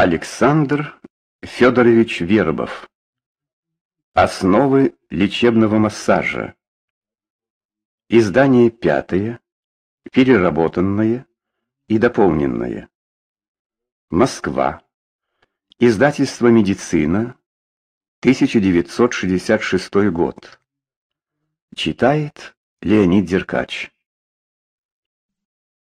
Александр Федорович Вербов. Основы лечебного массажа. Издание пятое, переработанное и дополненное. Москва. Издательство «Медицина», 1966 год. Читает Леонид Деркач.